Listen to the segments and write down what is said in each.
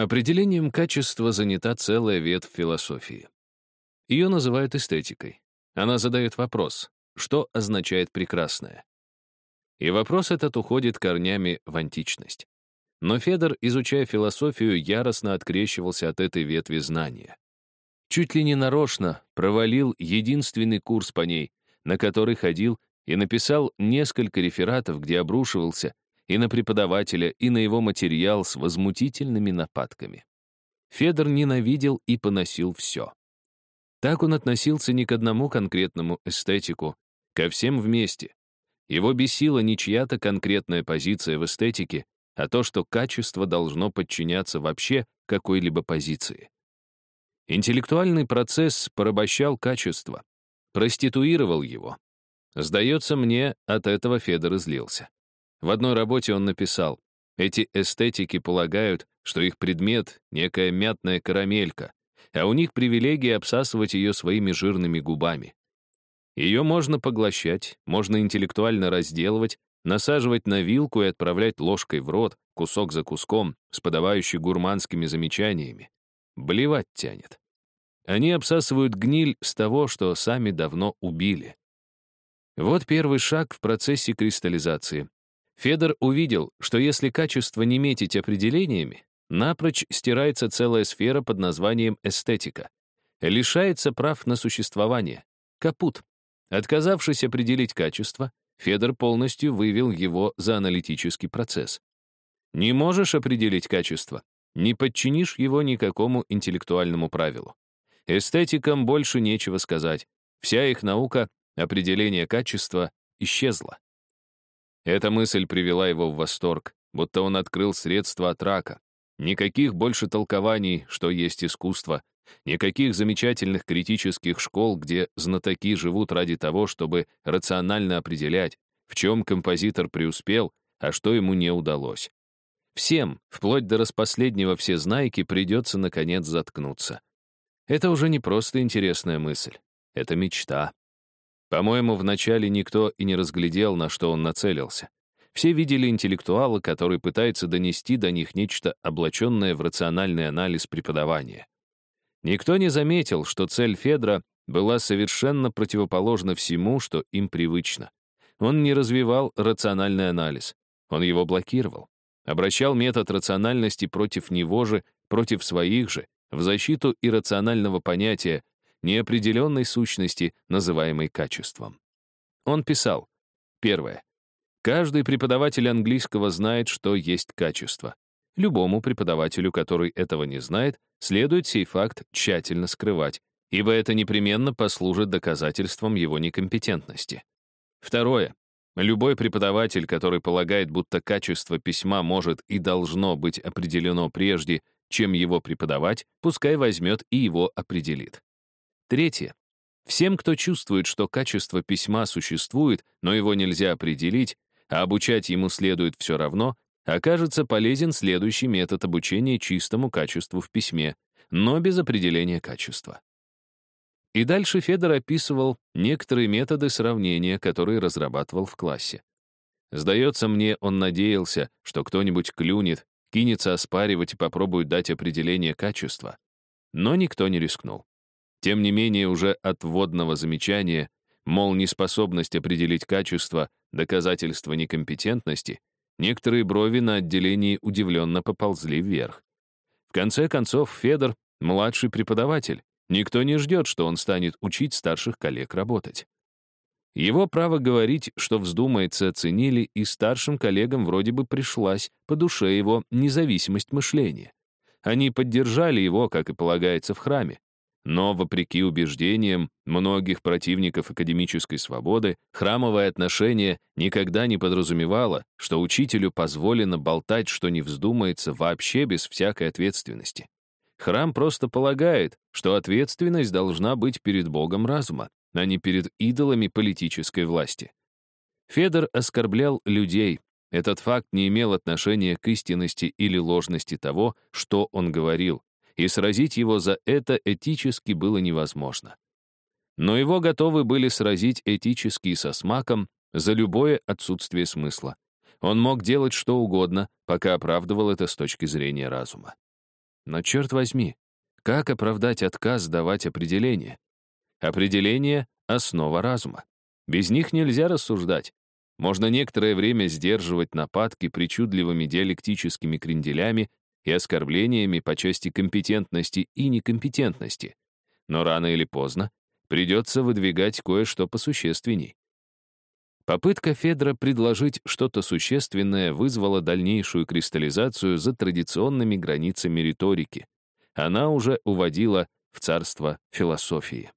Определением качества занята целая ветвь философии. Ее называют эстетикой. Она задает вопрос, что означает прекрасное? И вопрос этот уходит корнями в античность. Но Федор, изучая философию, яростно открещивался от этой ветви знания. Чуть ли не нарочно провалил единственный курс по ней, на который ходил и написал несколько рефератов, где обрушивался и на преподавателя, и на его материал с возмутительными нападками. Федор ненавидел и поносил все. Так он относился не к одному конкретному эстетику, ко всем вместе. Его бесила не чья-то конкретная позиция в эстетике, а то, что качество должно подчиняться вообще какой-либо позиции. Интеллектуальный процесс порабощал качество, проституировал его. Сдается мне, от этого Федор излился. В одной работе он написал, эти эстетики полагают, что их предмет — некая мятная карамелька, а у них привилегия обсасывать ее своими жирными губами. Ее можно поглощать, можно интеллектуально разделывать, насаживать на вилку и отправлять ложкой в рот, кусок за куском, с подавающей гурманскими замечаниями. Блевать тянет. Они обсасывают гниль с того, что сами давно убили. Вот первый шаг в процессе кристаллизации. Федор увидел, что если качество не метить определениями, напрочь стирается целая сфера под названием эстетика. Лишается прав на существование. Капут. Отказавшись определить качество, Федор полностью вывел его за аналитический процесс. Не можешь определить качество, не подчинишь его никакому интеллектуальному правилу. Эстетикам больше нечего сказать. Вся их наука, определение качества, исчезла. Эта мысль привела его в восторг, будто он открыл средства от рака. Никаких больше толкований, что есть искусство, Никаких замечательных критических школ, где знатоки живут ради того, чтобы рационально определять, в чем композитор преуспел, а что ему не удалось. Всем, вплоть до распоследнего всезнайки, придется, наконец, заткнуться. Это уже не просто интересная мысль. Это мечта. По-моему, вначале никто и не разглядел, на что он нацелился. Все видели интеллектуала, который пытается донести до них нечто облаченное в рациональный анализ преподавания. Никто не заметил, что цель Федра была совершенно противоположна всему, что им привычно. Он не развивал рациональный анализ, он его блокировал, обращал метод рациональности против него же, против своих же, в защиту иррационального понятия, неопределенной сущности, называемой качеством. Он писал, первое, каждый преподаватель английского знает, что есть качество. Любому преподавателю, который этого не знает, следует сей факт тщательно скрывать, ибо это непременно послужит доказательством его некомпетентности. Второе. Любой преподаватель, который полагает, будто качество письма может и должно быть определено прежде, чем его преподавать, пускай возьмет и его определит. Третье. Всем, кто чувствует, что качество письма существует, но его нельзя определить, а обучать ему следует все равно, окажется полезен следующий метод обучения чистому качеству в письме, но без определения качества. И дальше Федор описывал некоторые методы сравнения, которые разрабатывал в классе. Сдается мне, он надеялся, что кто-нибудь клюнет, кинется оспаривать и попробует дать определение качества. Но никто не рискнул. Тем не менее, уже от вводного замечания, мол, неспособность определить качество, доказательство некомпетентности, Некоторые брови на отделении удивленно поползли вверх. В конце концов, Федор — младший преподаватель. Никто не ждет, что он станет учить старших коллег работать. Его право говорить, что вздумается, ценили, и старшим коллегам вроде бы пришлась по душе его независимость мышления. Они поддержали его, как и полагается в храме. Но, вопреки убеждениям многих противников академической свободы, храмовое отношение никогда не подразумевало, что учителю позволено болтать, что не вздумается, вообще без всякой ответственности. Храм просто полагает, что ответственность должна быть перед Богом разума, а не перед идолами политической власти. Федор оскорблял людей. Этот факт не имел отношения к истинности или ложности того, что он говорил, и сразить его за это этически было невозможно. Но его готовы были сразить этически со смаком за любое отсутствие смысла. Он мог делать что угодно, пока оправдывал это с точки зрения разума. Но черт возьми, как оправдать отказ давать определение? Определение — основа разума. Без них нельзя рассуждать. Можно некоторое время сдерживать нападки причудливыми диалектическими кренделями и оскорблениями по части компетентности и некомпетентности. Но рано или поздно придется выдвигать кое-что посущественней. Попытка Федора предложить что-то существенное вызвала дальнейшую кристаллизацию за традиционными границами риторики. Она уже уводила в царство философии.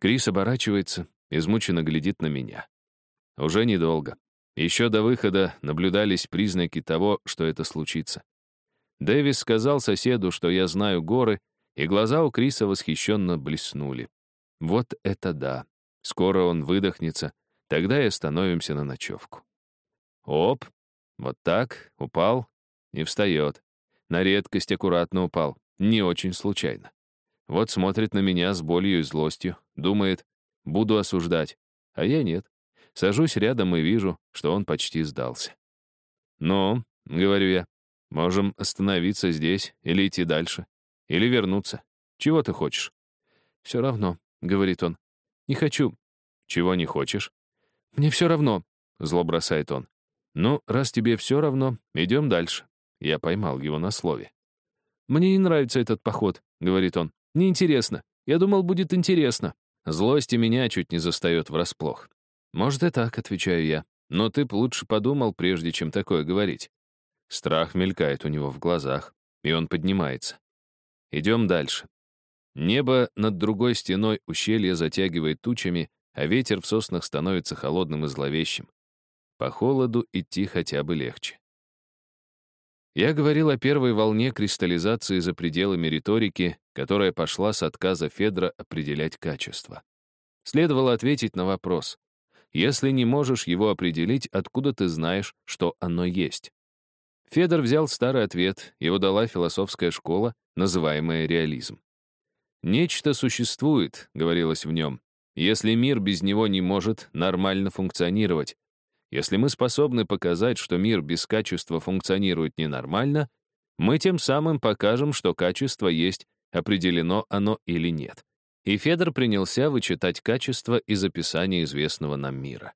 Крис оборачивается, измученно глядит на меня. Уже недолго. Еще до выхода наблюдались признаки того, что это случится. Дэвис сказал соседу, что я знаю горы, и глаза у Криса восхищенно блеснули. Вот это да. Скоро он выдохнется, тогда и остановимся на ночевку. Оп, вот так, упал, не встает. На редкость аккуратно упал, не очень случайно. Вот смотрит на меня с болью и злостью, думает, буду осуждать, а я нет. Сажусь рядом и вижу, что он почти сдался. «Ну», — говорю я, — «можем остановиться здесь или идти дальше, или вернуться. Чего ты хочешь?» «Все равно», — говорит он. «Не хочу». «Чего не хочешь?» «Мне все равно», — зло бросает он. «Ну, раз тебе все равно, идем дальше». Я поймал его на слове. «Мне не нравится этот поход», — говорит он. «Неинтересно. Я думал, будет интересно». Злость и меня чуть не застает врасплох. «Может, и так», — отвечаю я. «Но ты б лучше подумал, прежде чем такое говорить». Страх мелькает у него в глазах, и он поднимается. Идем дальше. Небо над другой стеной ущелья затягивает тучами, а ветер в соснах становится холодным и зловещим. По холоду идти хотя бы легче. Я говорил о первой волне кристаллизации за пределами риторики, которая пошла с отказа Федра определять качество. Следовало ответить на вопрос, если не можешь его определить, откуда ты знаешь, что оно есть? Федор взял старый ответ, его дала философская школа, называемая реализм. «Нечто существует», — говорилось в нем, «если мир без него не может нормально функционировать. Если мы способны показать, что мир без качества функционирует ненормально, мы тем самым покажем, что качество есть, определено оно или нет и Федор принялся вычитать качество из описания известного нам мира.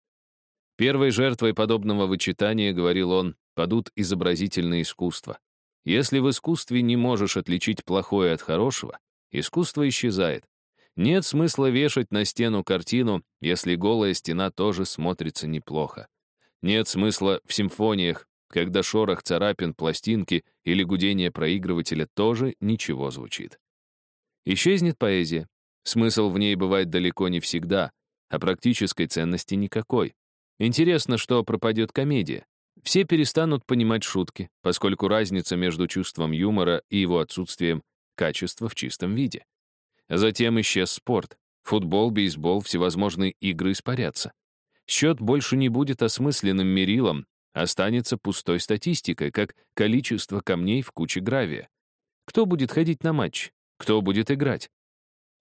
Первой жертвой подобного вычитания, говорил он, падут изобразительные искусства. Если в искусстве не можешь отличить плохое от хорошего, искусство исчезает. Нет смысла вешать на стену картину, если голая стена тоже смотрится неплохо. Нет смысла в симфониях, когда шорох царапин пластинки или гудение проигрывателя тоже ничего звучит. Исчезнет поэзия, Смысл в ней бывает далеко не всегда, а практической ценности никакой. Интересно, что пропадет комедия. Все перестанут понимать шутки, поскольку разница между чувством юмора и его отсутствием — качество в чистом виде. Затем исчез спорт. Футбол, бейсбол, всевозможные игры испарятся. Счет больше не будет осмысленным мерилом, останется пустой статистикой, как количество камней в куче гравия. Кто будет ходить на матч? Кто будет играть?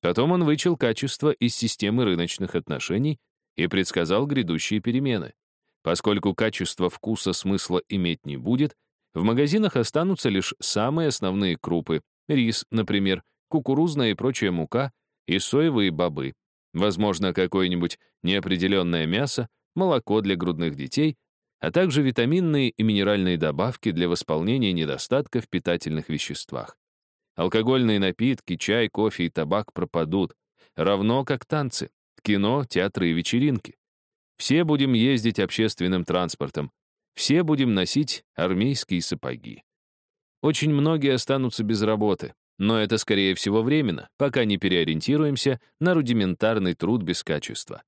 Потом он вычел качество из системы рыночных отношений и предсказал грядущие перемены. Поскольку качество вкуса смысла иметь не будет, в магазинах останутся лишь самые основные крупы, рис, например, кукурузная и прочая мука, и соевые бобы, возможно, какое-нибудь неопределенное мясо, молоко для грудных детей, а также витаминные и минеральные добавки для восполнения недостатка в питательных веществах. Алкогольные напитки, чай, кофе и табак пропадут, равно как танцы, кино, театры и вечеринки. Все будем ездить общественным транспортом, все будем носить армейские сапоги. Очень многие останутся без работы, но это, скорее всего, временно, пока не переориентируемся на рудиментарный труд без качества.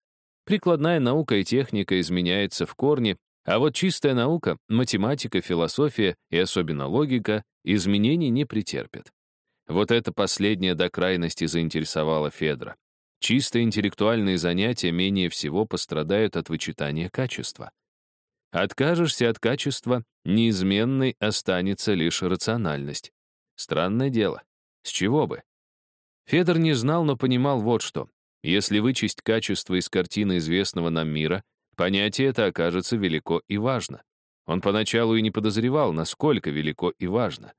Прикладная наука и техника изменяются в корне, а вот чистая наука, математика, философия и особенно логика изменений не претерпят. Вот это последнее до крайности заинтересовало Федора. Чисто интеллектуальные занятия менее всего пострадают от вычитания качества. Откажешься от качества, неизменной останется лишь рациональность. Странное дело. С чего бы? Федор не знал, но понимал вот что. Если вычесть качество из картины известного нам мира, понятие это окажется велико и важно. Он поначалу и не подозревал, насколько велико и важно.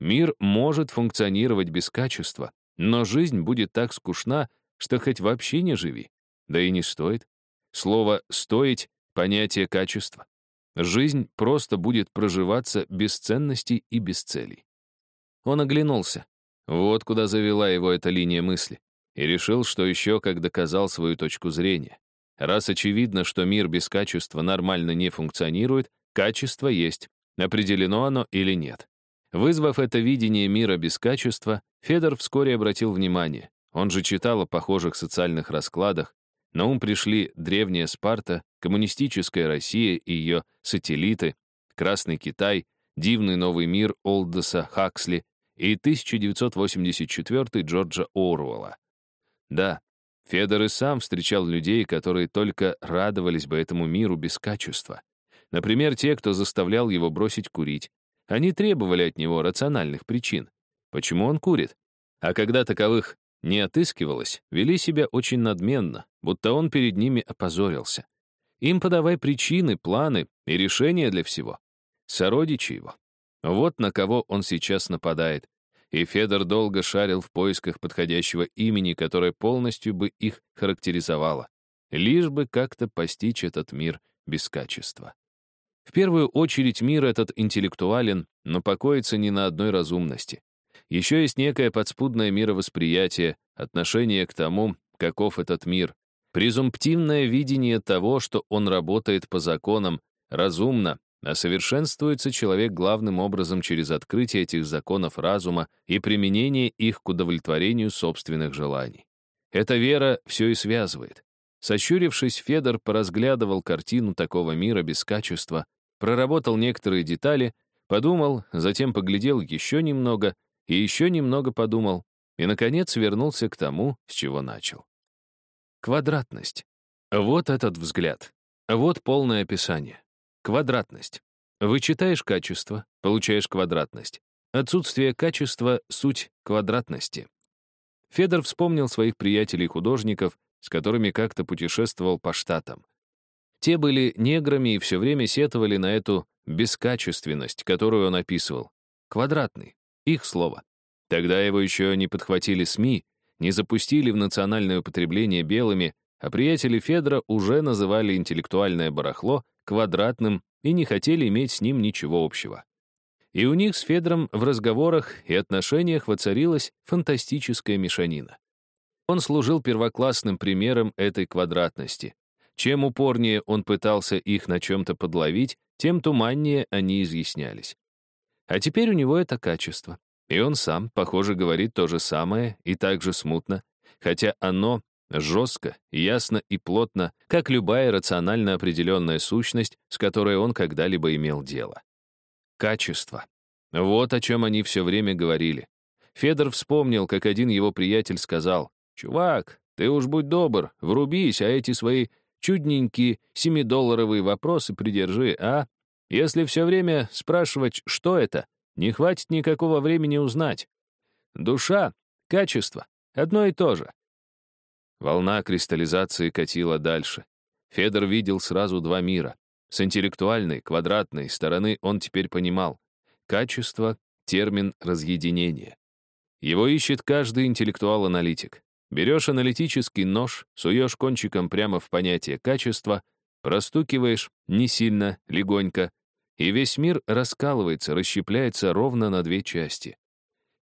Мир может функционировать без качества, но жизнь будет так скучна, что хоть вообще не живи. Да и не стоит. Слово «стоить» — понятие качества. Жизнь просто будет проживаться без ценностей и без целей. Он оглянулся. Вот куда завела его эта линия мысли. И решил, что еще как доказал свою точку зрения. Раз очевидно, что мир без качества нормально не функционирует, качество есть, определено оно или нет. Вызвав это видение мира без качества, Федор вскоре обратил внимание. Он же читал о похожих социальных раскладах. На ум пришли древняя Спарта, коммунистическая Россия и ее сателлиты, Красный Китай, дивный новый мир Олдоса Хаксли и 1984 Джорджа Оруэлла. Да, Федор и сам встречал людей, которые только радовались бы этому миру без качества. Например, те, кто заставлял его бросить курить, они требовали от него рациональных причин. Почему он курит? А когда таковых не отыскивалось, вели себя очень надменно, будто он перед ними опозорился. Им подавай причины, планы и решения для всего. Сородичи его. Вот на кого он сейчас нападает. И Федор долго шарил в поисках подходящего имени, которое полностью бы их характеризовало. Лишь бы как-то постичь этот мир без качества. В первую очередь мир этот интеллектуален, но покоится не на одной разумности. Еще есть некое подспудное мировосприятие, отношение к тому, каков этот мир, презумптивное видение того, что он работает по законам, разумно, а совершенствуется человек главным образом через открытие этих законов разума и применение их к удовлетворению собственных желаний. Эта вера все и связывает. Сощурившись, Федор поразглядывал картину такого мира без качества, проработал некоторые детали, подумал, затем поглядел еще немного и еще немного подумал, и, наконец, вернулся к тому, с чего начал. Квадратность. Вот этот взгляд. Вот полное описание. Квадратность. Вычитаешь качество, получаешь квадратность. Отсутствие качества — суть квадратности. Федор вспомнил своих приятелей-художников, с которыми как-то путешествовал по штатам. Те были неграми и все время сетовали на эту бескачественность, которую он описывал. Квадратный. Их слово. Тогда его еще не подхватили СМИ, не запустили в национальное употребление белыми, а приятели Федора уже называли интеллектуальное барахло квадратным и не хотели иметь с ним ничего общего. И у них с Федором в разговорах и отношениях воцарилась фантастическая мешанина. Он служил первоклассным примером этой квадратности, чем упорнее он пытался их на чем-то подловить, тем туманнее они изъяснялись. А теперь у него это качество. И он сам, похоже, говорит то же самое и так же смутно, хотя оно жестко, ясно и плотно, как любая рационально определенная сущность, с которой он когда-либо имел дело. Качество. Вот о чем они все время говорили. Федор вспомнил, как один его приятель сказал, «Чувак, ты уж будь добр, врубись, а эти свои чудненькие семидолларовые вопросы придержи, а? Если все время спрашивать, что это, не хватит никакого времени узнать. Душа, качество — одно и то же. Волна кристаллизации катила дальше. Федор видел сразу два мира. С интеллектуальной, квадратной стороны он теперь понимал. Качество — термин разъединения. Его ищет каждый интеллектуал-аналитик. Берешь аналитический нож, суешь кончиком прямо в понятие качества, простукиваешь не сильно, легонько, и весь мир раскалывается, расщепляется ровно на две части.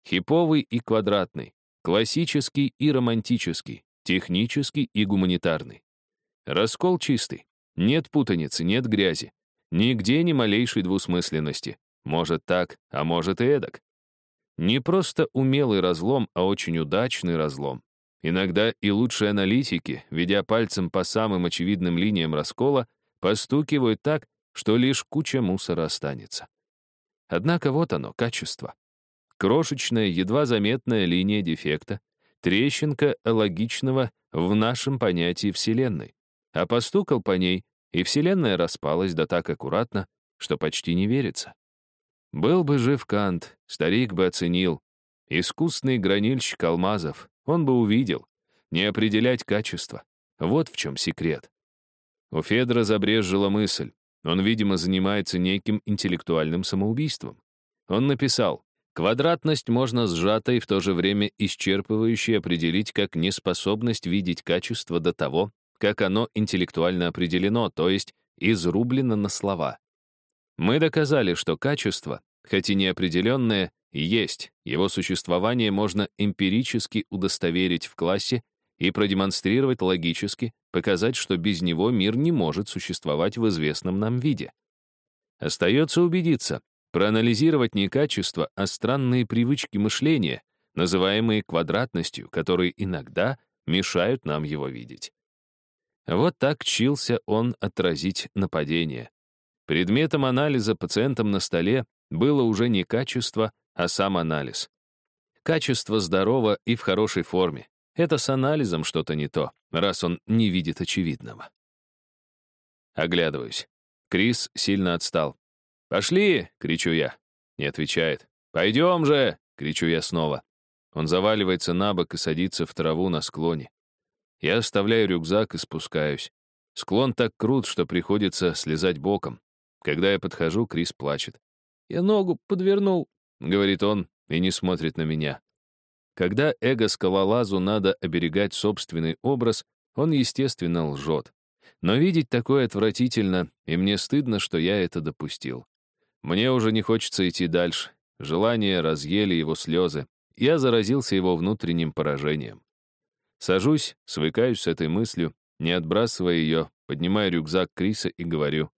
Хиповый и квадратный, классический и романтический, технический и гуманитарный. Раскол чистый. Нет путаницы, нет грязи. Нигде ни малейшей двусмысленности. Может так, а может и эдак. Не просто умелый разлом, а очень удачный разлом. Иногда и лучшие аналитики, ведя пальцем по самым очевидным линиям раскола, постукивают так, что лишь куча мусора останется. Однако вот оно, качество. Крошечная, едва заметная линия дефекта, трещинка логичного в нашем понятии Вселенной. А постукал по ней, и Вселенная распалась да так аккуратно, что почти не верится. Был бы жив Кант, старик бы оценил. Искусный гранильщик алмазов, он бы увидел. Не определять качество. Вот в чем секрет. У Федора забрежжила мысль. Он, видимо, занимается неким интеллектуальным самоубийством. Он написал, Квадратность можно сжато и в то же время исчерпывающе определить как неспособность видеть качество до того, как оно интеллектуально определено, то есть изрублено на слова. Мы доказали, что качество, хоть и неопределенное, есть, его существование можно эмпирически удостоверить в классе и продемонстрировать логически, показать, что без него мир не может существовать в известном нам виде. Остается убедиться, проанализировать не качество, а странные привычки мышления, называемые квадратностью, которые иногда мешают нам его видеть. Вот так чился он отразить нападение. Предметом анализа пациентам на столе было уже не качество, а сам анализ. Качество здорово и в хорошей форме. Это с анализом что-то не то, раз он не видит очевидного. Оглядываюсь. Крис сильно отстал. «Пошли!» — кричу я. Не отвечает. «Пойдем же!» — кричу я снова. Он заваливается на бок и садится в траву на склоне. Я оставляю рюкзак и спускаюсь. Склон так крут, что приходится слезать боком. Когда я подхожу, Крис плачет. «Я ногу подвернул», — говорит он и не смотрит на меня. Когда эго-скалолазу надо оберегать собственный образ, он, естественно, лжет. Но видеть такое отвратительно, и мне стыдно, что я это допустил. Мне уже не хочется идти дальше. Желания разъели его слезы. Я заразился его внутренним поражением. Сажусь, свыкаюсь с этой мыслью, не отбрасывая ее, поднимаю рюкзак Криса и говорю.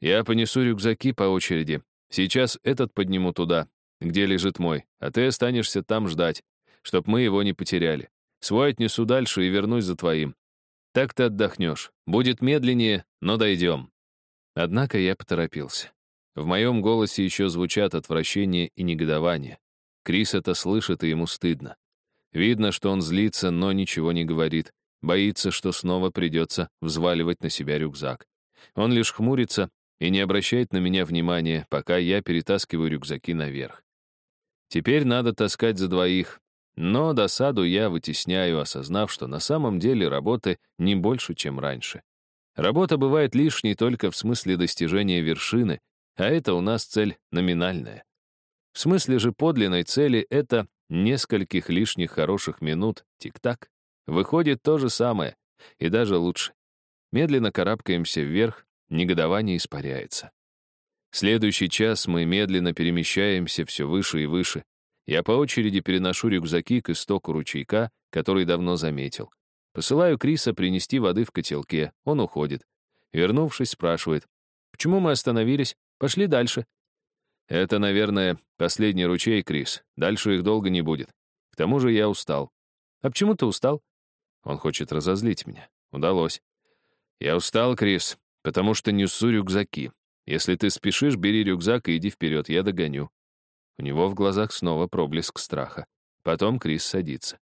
Я понесу рюкзаки по очереди. Сейчас этот подниму туда, где лежит мой, а ты останешься там ждать, чтоб мы его не потеряли. Свой отнесу дальше и вернусь за твоим. Так ты отдохнешь. Будет медленнее, но дойдем. Однако я поторопился. В моем голосе еще звучат отвращение и негодование. Крис это слышит, и ему стыдно. Видно, что он злится, но ничего не говорит. Боится, что снова придется взваливать на себя рюкзак. Он лишь хмурится и не обращает на меня внимания, пока я перетаскиваю рюкзаки наверх. Теперь надо таскать за двоих, но досаду я вытесняю, осознав, что на самом деле работы не больше, чем раньше. Работа бывает лишней только в смысле достижения вершины, а это у нас цель номинальная. В смысле же подлинной цели это нескольких лишних хороших минут, тик-так. Выходит то же самое, и даже лучше. Медленно карабкаемся вверх, негодование испаряется. Следующий час мы медленно перемещаемся все выше и выше. Я по очереди переношу рюкзаки к истоку ручейка, который давно заметил. Посылаю Криса принести воды в котелке, он уходит. Вернувшись, спрашивает, «Почему мы остановились? Пошли дальше». «Это, наверное, последний ручей, Крис. Дальше их долго не будет. К тому же я устал». «А почему ты устал?» Он хочет разозлить меня. Удалось. «Я устал, Крис, потому что несу рюкзаки. Если ты спешишь, бери рюкзак и иди вперед, я догоню». У него в глазах снова проблеск страха. Потом Крис садится.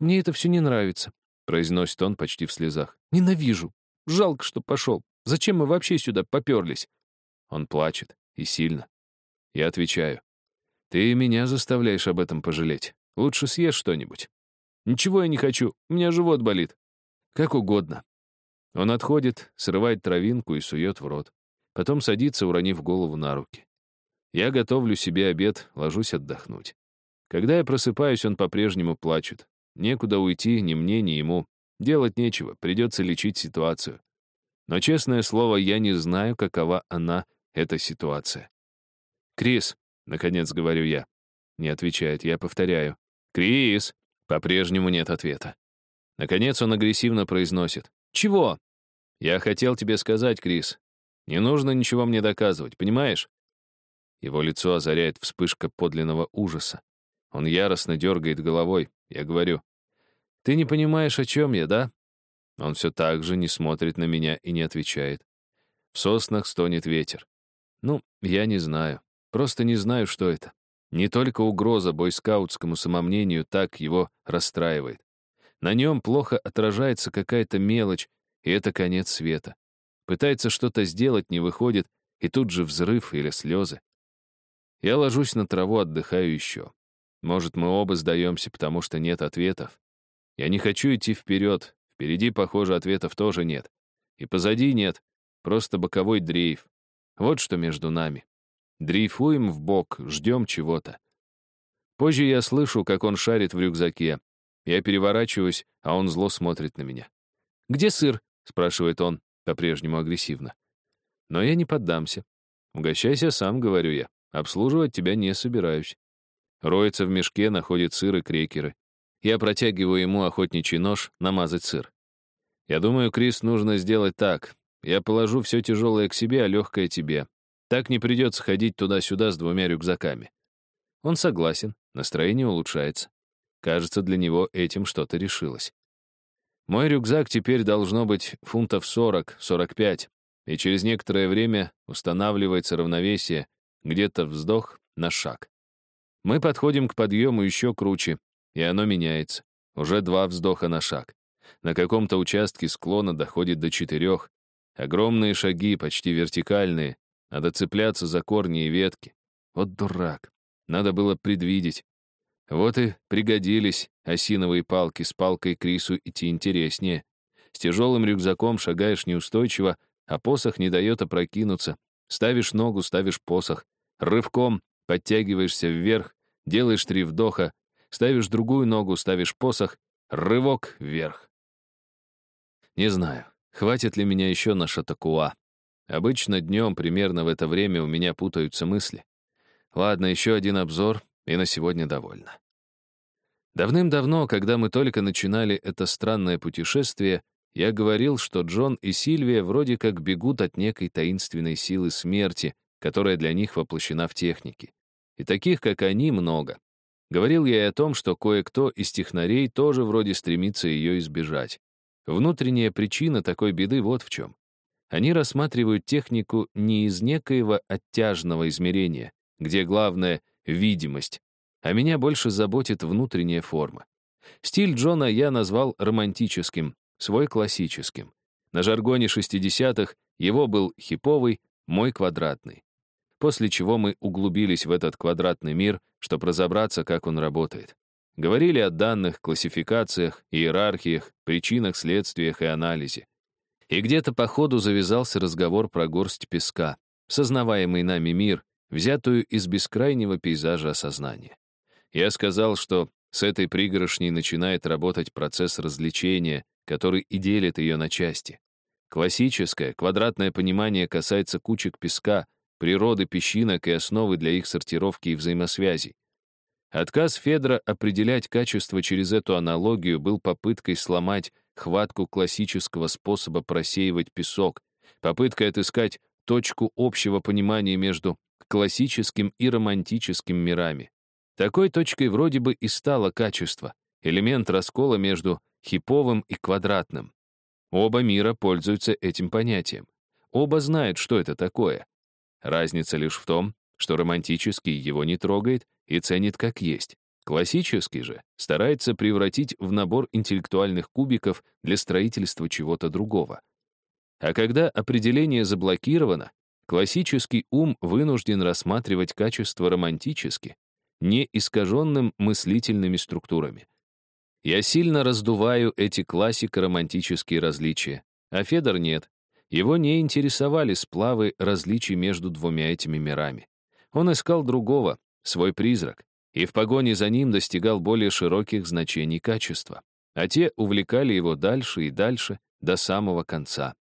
«Мне это все не нравится», — произносит он почти в слезах. «Ненавижу. Жалко, что пошел. Зачем мы вообще сюда поперлись?» Он плачет. И сильно. Я отвечаю. «Ты меня заставляешь об этом пожалеть. Лучше съешь что-нибудь». «Ничего я не хочу. У меня живот болит». «Как угодно». Он отходит, срывает травинку и сует в рот. Потом садится, уронив голову на руки. Я готовлю себе обед, ложусь отдохнуть. Когда я просыпаюсь, он по-прежнему плачет. Некуда уйти ни мне, ни ему. Делать нечего, придется лечить ситуацию. Но, честное слово, я не знаю, какова она, эта ситуация. «Крис», — наконец говорю я. Не отвечает, я повторяю. «Крис!» По-прежнему нет ответа. Наконец он агрессивно произносит. «Чего?» «Я хотел тебе сказать, Крис. Не нужно ничего мне доказывать, понимаешь? Его лицо озаряет вспышка подлинного ужаса. Он яростно дергает головой. Я говорю, «Ты не понимаешь, о чем я, да?» Он все так же не смотрит на меня и не отвечает. В соснах стонет ветер. Ну, я не знаю. Просто не знаю, что это. Не только угроза бойскаутскому самомнению так его расстраивает. На нем плохо отражается какая-то мелочь, и это конец света. Пытается что-то сделать, не выходит, и тут же взрыв или слезы. Я ложусь на траву, отдыхаю еще. Может, мы оба сдаемся, потому что нет ответов. Я не хочу идти вперед. Впереди, похоже, ответов тоже нет. И позади нет. Просто боковой дрейф. Вот что между нами. Дрейфуем в бок, ждем чего-то. Позже я слышу, как он шарит в рюкзаке. Я переворачиваюсь, а он зло смотрит на меня. «Где сыр?» — спрашивает он, по-прежнему агрессивно. Но я не поддамся. «Угощайся сам», — говорю я. «Обслуживать тебя не собираюсь». Роется в мешке, находит сыр и крекеры. Я протягиваю ему охотничий нож намазать сыр. Я думаю, Крис, нужно сделать так. Я положу все тяжелое к себе, а легкое тебе. Так не придется ходить туда-сюда с двумя рюкзаками. Он согласен, настроение улучшается. Кажется, для него этим что-то решилось. Мой рюкзак теперь должно быть фунтов 40-45, и через некоторое время устанавливается равновесие, где-то вздох на шаг. Мы подходим к подъему еще круче, и оно меняется. Уже два вздоха на шаг. На каком-то участке склона доходит до четырех. Огромные шаги, почти вертикальные. Надо цепляться за корни и ветки. Вот дурак. Надо было предвидеть. Вот и пригодились осиновые палки. С палкой Крису идти интереснее. С тяжелым рюкзаком шагаешь неустойчиво, а посох не дает опрокинуться. Ставишь ногу, ставишь посох. Рывком подтягиваешься вверх, делаешь три вдоха, ставишь другую ногу, ставишь посох, рывок вверх. Не знаю, хватит ли меня еще на шатакуа. Обычно днем примерно в это время у меня путаются мысли. Ладно, еще один обзор, и на сегодня довольно. Давным-давно, когда мы только начинали это странное путешествие, я говорил, что Джон и Сильвия вроде как бегут от некой таинственной силы смерти, которая для них воплощена в технике. И таких, как они, много. Говорил я и о том, что кое-кто из технарей тоже вроде стремится ее избежать. Внутренняя причина такой беды вот в чем. Они рассматривают технику не из некоего оттяжного измерения, где главное — видимость, а меня больше заботит внутренняя форма. Стиль Джона я назвал романтическим, свой классическим. На жаргоне 60-х его был хиповый, мой квадратный после чего мы углубились в этот квадратный мир, чтобы разобраться, как он работает. Говорили о данных, классификациях, иерархиях, причинах, следствиях и анализе. И где-то по ходу завязался разговор про горсть песка, сознаваемый нами мир, взятую из бескрайнего пейзажа осознания. Я сказал, что с этой пригоршней начинает работать процесс развлечения, который и делит ее на части. Классическое, квадратное понимание касается кучек песка, природы песчинок и основы для их сортировки и взаимосвязей. Отказ Федора определять качество через эту аналогию был попыткой сломать хватку классического способа просеивать песок, попыткой отыскать точку общего понимания между классическим и романтическим мирами. Такой точкой вроде бы и стало качество, элемент раскола между хиповым и квадратным. Оба мира пользуются этим понятием. Оба знают, что это такое. Разница лишь в том, что романтический его не трогает и ценит как есть. Классический же старается превратить в набор интеллектуальных кубиков для строительства чего-то другого. А когда определение заблокировано, классический ум вынужден рассматривать качество романтически, не искаженным мыслительными структурами. Я сильно раздуваю эти классико-романтические различия, а Федор нет, его не интересовали сплавы различий между двумя этими мирами. Он искал другого, свой призрак, и в погоне за ним достигал более широких значений качества, а те увлекали его дальше и дальше, до самого конца.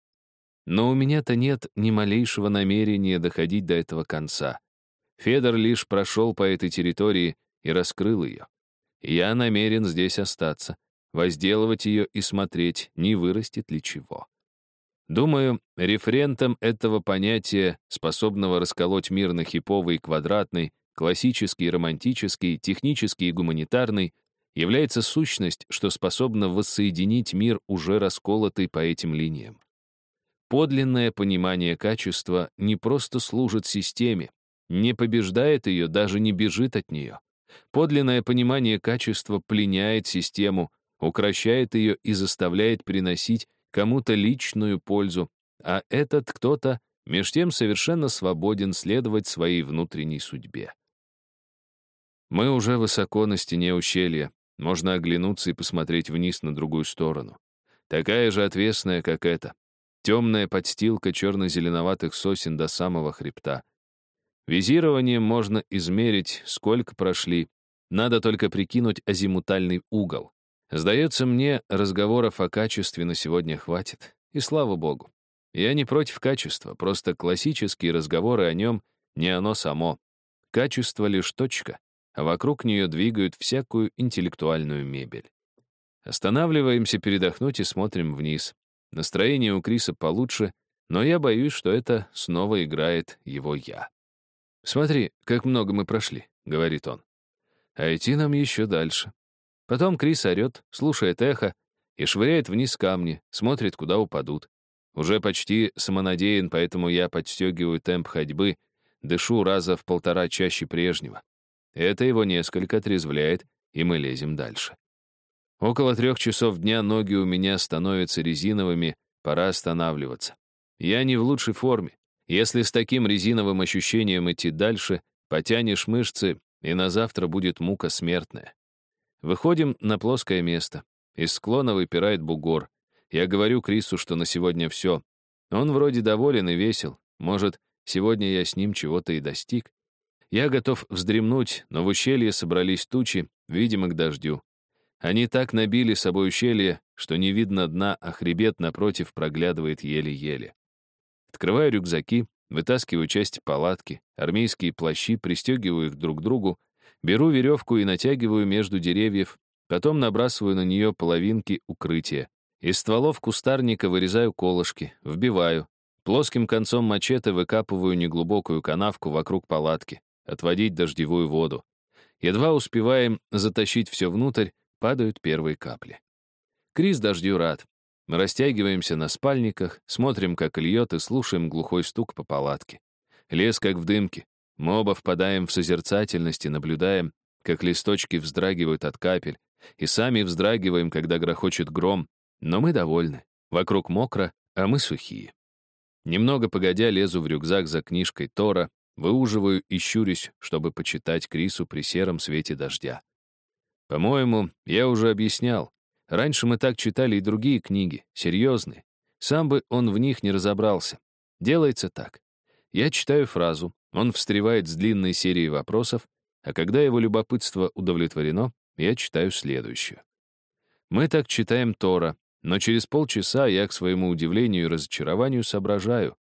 Но у меня-то нет ни малейшего намерения доходить до этого конца. Федор лишь прошел по этой территории и раскрыл ее. Я намерен здесь остаться, возделывать ее и смотреть, не вырастет ли чего. Думаю, референтом этого понятия, способного расколоть мир на хиповый и квадратный, классический, романтический, технический и гуманитарный, является сущность, что способна воссоединить мир, уже расколотый по этим линиям. Подлинное понимание качества не просто служит системе, не побеждает ее, даже не бежит от нее. Подлинное понимание качества пленяет систему, укращает ее и заставляет приносить кому-то личную пользу, а этот кто-то меж тем совершенно свободен следовать своей внутренней судьбе. Мы уже высоко на стене ущелья, можно оглянуться и посмотреть вниз на другую сторону. Такая же отвесная, как эта. Темная подстилка черно-зеленоватых сосен до самого хребта. Визированием можно измерить, сколько прошли. Надо только прикинуть азимутальный угол. Сдается мне, разговоров о качестве на сегодня хватит. И слава богу. Я не против качества, просто классические разговоры о нем не оно само. Качество лишь точка, а вокруг нее двигают всякую интеллектуальную мебель. Останавливаемся передохнуть и смотрим вниз. Настроение у Криса получше, но я боюсь, что это снова играет его «я». «Смотри, как много мы прошли», — говорит он. «А идти нам еще дальше». Потом Крис орет, слушает эхо и швыряет вниз камни, смотрит, куда упадут. Уже почти самонадеян, поэтому я подстегиваю темп ходьбы, дышу раза в полтора чаще прежнего. Это его несколько отрезвляет, и мы лезем дальше. Около трех часов дня ноги у меня становятся резиновыми, пора останавливаться. Я не в лучшей форме. Если с таким резиновым ощущением идти дальше, потянешь мышцы, и на завтра будет мука смертная. Выходим на плоское место. Из склона выпирает бугор. Я говорю Крису, что на сегодня все. Он вроде доволен и весел. Может, сегодня я с ним чего-то и достиг. Я готов вздремнуть, но в ущелье собрались тучи, видимо, к дождю. Они так набили собой ущелье, что не видно дна, а хребет напротив проглядывает еле-еле. Открываю рюкзаки, вытаскиваю части палатки, армейские плащи, пристегиваю их друг к другу, беру веревку и натягиваю между деревьев, потом набрасываю на нее половинки укрытия. Из стволов кустарника вырезаю колышки, вбиваю. Плоским концом мачете выкапываю неглубокую канавку вокруг палатки, отводить дождевую воду. Едва успеваем затащить все внутрь, падают первые капли. Крис дождю рад. Мы растягиваемся на спальниках, смотрим, как льет, и слушаем глухой стук по палатке. Лес как в дымке. Мы оба впадаем в созерцательность и наблюдаем, как листочки вздрагивают от капель, и сами вздрагиваем, когда грохочет гром, но мы довольны. Вокруг мокро, а мы сухие. Немного погодя, лезу в рюкзак за книжкой Тора, выуживаю и щурюсь, чтобы почитать Крису при сером свете дождя. По-моему, я уже объяснял. Раньше мы так читали и другие книги, серьезные. Сам бы он в них не разобрался. Делается так. Я читаю фразу, он встревает с длинной серией вопросов, а когда его любопытство удовлетворено, я читаю следующую. Мы так читаем Тора, но через полчаса я, к своему удивлению и разочарованию, соображаю.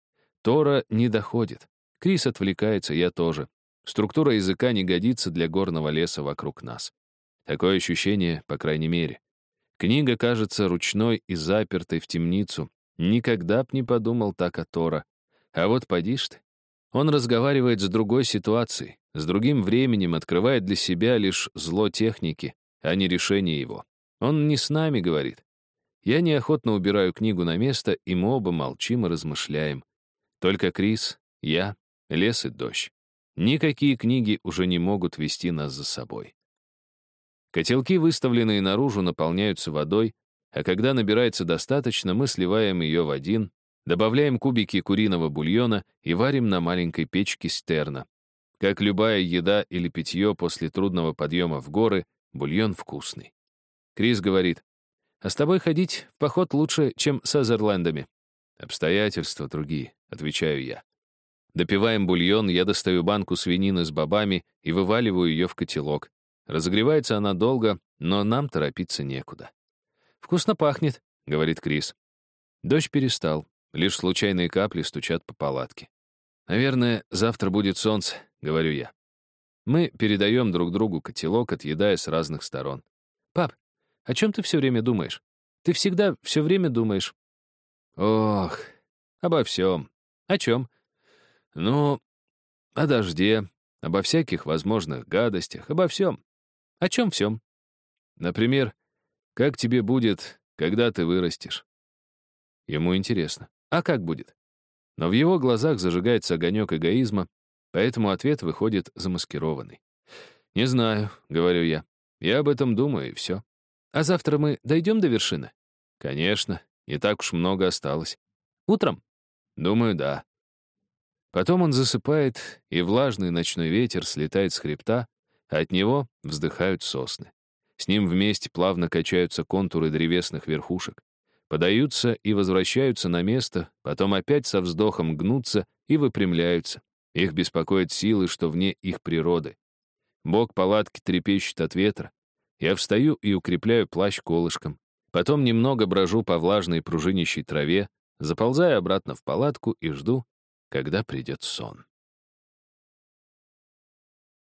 Тора не доходит. Крис отвлекается, я тоже. Структура языка не годится для горного леса вокруг нас. Такое ощущение, по крайней мере. Книга кажется ручной и запертой в темницу. Никогда б не подумал так о Тора. А вот поди ты. Он разговаривает с другой ситуацией, с другим временем, открывает для себя лишь зло техники, а не решение его. Он не с нами говорит. Я неохотно убираю книгу на место, и мы оба молчим и размышляем. Только Крис, я, лес и дождь. Никакие книги уже не могут вести нас за собой. Котелки, выставленные наружу, наполняются водой, а когда набирается достаточно, мы сливаем ее в один, добавляем кубики куриного бульона и варим на маленькой печке стерна. Как любая еда или питье после трудного подъема в горы, бульон вкусный. Крис говорит, а с тобой ходить в поход лучше, чем с Азерлендами. Обстоятельства другие, отвечаю я. Допиваем бульон, я достаю банку свинины с бобами и вываливаю ее в котелок. Разогревается она долго, но нам торопиться некуда. «Вкусно пахнет», — говорит Крис. Дождь перестал, лишь случайные капли стучат по палатке. «Наверное, завтра будет солнце», — говорю я. Мы передаем друг другу котелок, отъедая с разных сторон. «Пап, о чем ты все время думаешь? Ты всегда все время думаешь. Ох, обо всем. О чем? Ну, о дожде, обо всяких возможных гадостях, обо всем. О чем всем? Например, как тебе будет, когда ты вырастешь? Ему интересно. А как будет? Но в его глазах зажигается огонек эгоизма, поэтому ответ выходит замаскированный. «Не знаю», — говорю я. «Я об этом думаю, и все». А завтра мы дойдем до вершины? Конечно, не так уж много осталось. Утром? Думаю, да. Потом он засыпает, и влажный ночной ветер слетает с хребта, от него вздыхают сосны. С ним вместе плавно качаются контуры древесных верхушек, подаются и возвращаются на место, потом опять со вздохом гнутся и выпрямляются. Их беспокоят силы, что вне их природы. Бок палатки трепещет от ветра. Я встаю и укрепляю плащ колышком. Потом немного брожу по влажной пружинищей траве, заползаю обратно в палатку и жду, когда придет сон.